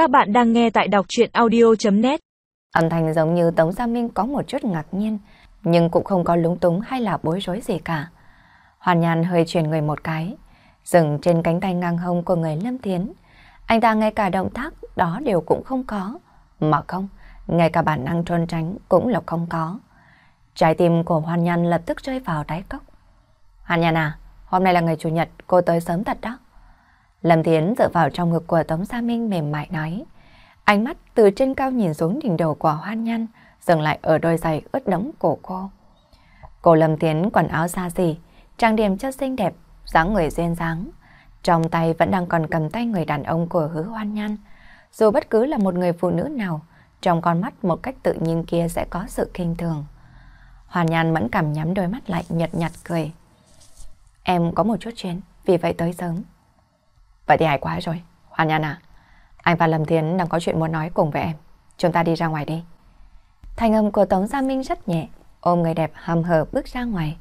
Các bạn đang nghe tại đọc chuyện audio.net Âm thanh giống như Tống Gia Minh có một chút ngạc nhiên, nhưng cũng không có lúng túng hay là bối rối gì cả. Hoàn nhàn hơi chuyển người một cái, dừng trên cánh tay ngang hông của người Lâm Thiến. Anh ta ngay cả động tác đó đều cũng không có, mà không, ngay cả bản năng trôn tránh cũng là không có. Trái tim của Hoàn nhàn lập tức rơi vào đáy cốc. Hoàn nhàn à, hôm nay là ngày Chủ nhật, cô tới sớm thật đó. Lâm Thiến dựa vào trong ngực của Tống Gia Minh mềm mại nói. Ánh mắt từ trên cao nhìn xuống đỉnh đầu của Hoan Nhan, dừng lại ở đôi giày ướt đẫm cổ cô. Cô Lâm Thiến quần áo xa xỉ, trang điểm cho xinh đẹp, dáng người duyên dáng. Trong tay vẫn đang còn cầm tay người đàn ông của hứa Hoan Nhan. Dù bất cứ là một người phụ nữ nào, trong con mắt một cách tự nhiên kia sẽ có sự kinh thường. Hoàn Nhan mẫn cảm nhắm đôi mắt lại nhật nhạt cười. Em có một chút chuyện, vì vậy tới sớm. Vậy thì hay quá rồi. Hoàn Nhan à, anh và Lâm Thiến đang có chuyện muốn nói cùng với em. Chúng ta đi ra ngoài đi. Thành âm của Tống Gia Minh rất nhẹ, ôm người đẹp hầm hờ bước ra ngoài.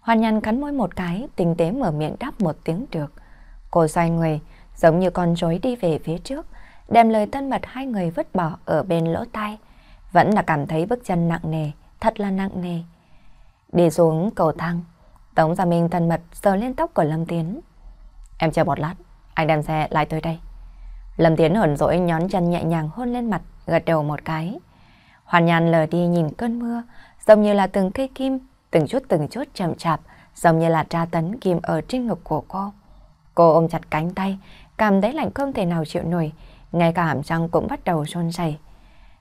Hoàn Nhan cắn môi một cái, tinh tế mở miệng đáp một tiếng được. Cô xoay người, giống như con rối đi về phía trước, đem lời thân mật hai người vứt bỏ ở bên lỗ tai. Vẫn là cảm thấy bước chân nặng nề, thật là nặng nề. Đi xuống cầu thang, Tống Gia Minh thân mật sờ lên tóc của Lâm Tiến. Em chờ một lát, anh đem xe lại tới đây. Lâm Tiến hờn dỗi nhón chân nhẹ nhàng hôn lên mặt, gật đầu một cái. Hoàn nhàn lờ đi nhìn cơn mưa, giống như là từng cây kim, từng chút từng chút chậm chạp, giống như là tra tấn kim ở trên ngực của cô. Cô ôm chặt cánh tay, cảm thấy lạnh không thể nào chịu nổi, ngay cả hàm răng cũng bắt đầu run rẩy.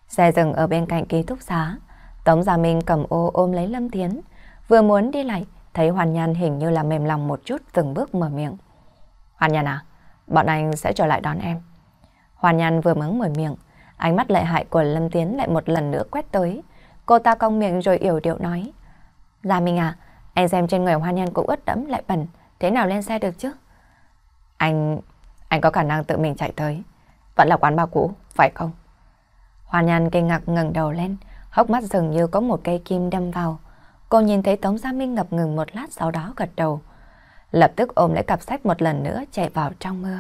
Xe dừng ở bên cạnh ký túc xá, Tống Gia Minh cầm ô ôm lấy Lâm Tiến, vừa muốn đi lại, thấy Hoàn Nhan hình như là mềm lòng một chút từng bước mở miệng. Hoàn Nhan à, bọn anh sẽ trở lại đón em. Hoàn Nhan vừa mới mở miệng, ánh mắt lợi hại của Lâm Tiến lại một lần nữa quét tới. Cô ta cong miệng rồi yểu điệu nói. Gia Minh à, anh xem trên người Hoàn Nhan cũng ướt đẫm lại bẩn, thế nào lên xe được chứ? Anh... anh có khả năng tự mình chạy tới. Vẫn là quán bao cũ, phải không? Hoàn Nhan kinh ngạc ngẩng đầu lên, hốc mắt dường như có một cây kim đâm vào. Cô nhìn thấy Tống Gia Minh ngập ngừng một lát sau đó gật đầu. Lập tức ôm lấy cặp sách một lần nữa chạy vào trong mưa.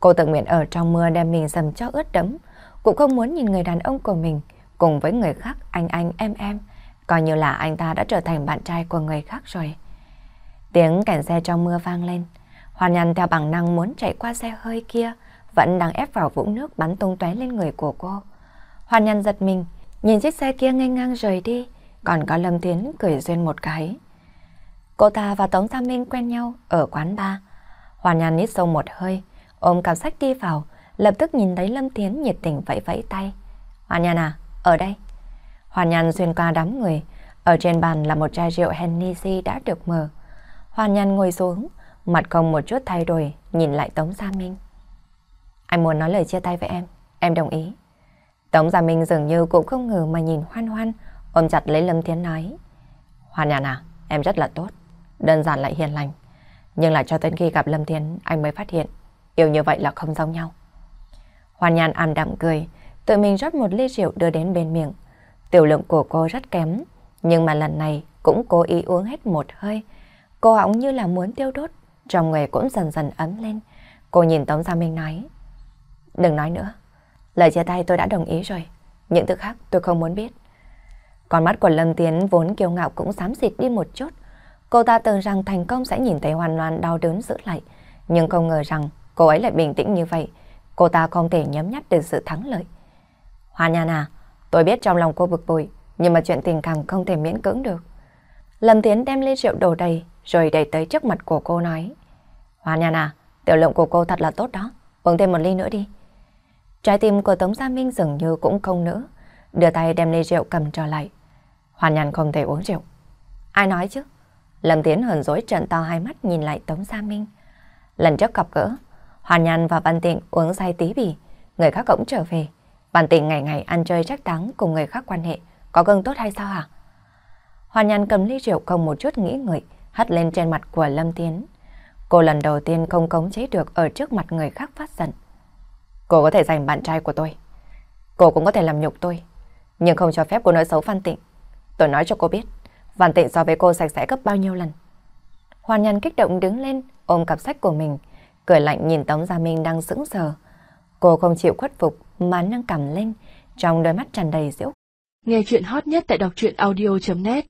Cô tự nguyện ở trong mưa đem mình dầm cho ướt đẫm, cũng không muốn nhìn người đàn ông của mình cùng với người khác anh anh em em, coi như là anh ta đã trở thành bạn trai của người khác rồi. Tiếng cảnh xe trong mưa vang lên, Hoàn Nhan theo bản năng muốn chạy qua xe hơi kia, vẫn đang ép vào vũng nước bắn tung tóe lên người của cô. Hoàn Nhan giật mình, nhìn chiếc xe kia ngang ngang rời đi, còn có Lâm Thiến cười duyên một cái. Cô ta và Tống Gia Minh quen nhau ở quán bar. Hoàn Nhan nít sâu một hơi, ôm cặp sách đi vào, lập tức nhìn thấy Lâm Tiến nhiệt tình vẫy vẫy tay. Hoàn Nhan à, ở đây. Hoàn Nhan xuyên qua đám người, ở trên bàn là một chai rượu Hennessy đã được mở. Hoàn Nhan ngồi xuống, mặt không một chút thay đổi, nhìn lại Tống Gia Minh. Anh muốn nói lời chia tay với em, em đồng ý. Tống Gia Minh dường như cũng không ngờ mà nhìn hoan hoan, ôm chặt lấy Lâm Tiến nói. Hoàn Nhan à, em rất là tốt, đơn giản lại hiền lành. Nhưng là cho tới khi gặp Lâm Thiến anh mới phát hiện Yêu như vậy là không giống nhau. Hoàn Nhan ảm đạm cười, tự mình rót một ly rượu đưa đến bên miệng. Tiểu lượng của cô rất kém, nhưng mà lần này cũng cố ý uống hết một hơi. Cô hỏng như là muốn tiêu đốt, trong người cũng dần dần ấm lên. Cô nhìn Tống Gia Minh nói, đừng nói nữa. Lời chia tay tôi đã đồng ý rồi, những thứ khác tôi không muốn biết. Con mắt của Lâm Tiến vốn kiêu ngạo cũng xám xịt đi một chút. Cô ta tưởng rằng thành công sẽ nhìn thấy hoàn loan đau đớn giữ lại, nhưng không ngờ rằng cô ấy lại bình tĩnh như vậy. Cô ta không thể nhấm nháp được sự thắng lợi. Hoa Nhan à, tôi biết trong lòng cô bực bội, nhưng mà chuyện tình cảm không thể miễn cưỡng được. Lâm Tiến đem ly rượu đổ đầy, rồi đẩy tới trước mặt của cô nói. Hoa Nhan à, tiểu lượng của cô thật là tốt đó, uống thêm một ly nữa đi. Trái tim của Tống Gia Minh dường như cũng không nữa, đưa tay đem ly rượu cầm trở lại. Hoàn Nhan không thể uống rượu. Ai nói chứ? Lâm Tiến hờn dối trận to hai mắt nhìn lại Tống Gia Minh. Lần trước gặp gỡ, Hoàn Nhan và Văn Tịnh uống say tí bỉ, người khác cũng trở về. Văn Tịnh ngày ngày ăn chơi trách táng cùng người khác quan hệ, có gương tốt hay sao hả? Hoàn Nhan cầm ly rượu không một chút nghĩ ngợi, hất lên trên mặt của Lâm Tiến. Cô lần đầu tiên không cống chế được ở trước mặt người khác phát giận. Cô có thể giành bạn trai của tôi. Cô cũng có thể làm nhục tôi. Nhưng không cho phép cô nói xấu Văn Tịnh. Tôi nói cho cô biết, Văn Tịnh so với cô sạch sẽ gấp bao nhiêu lần. Hoàn Nhân kích động đứng lên, ôm cặp sách của mình, cười lạnh nhìn Tống Gia Minh đang sững sờ. Cô không chịu khuất phục mà nâng cầm lên, trong đôi mắt tràn đầy giễu. Nghe chuyện hot nhất tại đọc truyện audio.net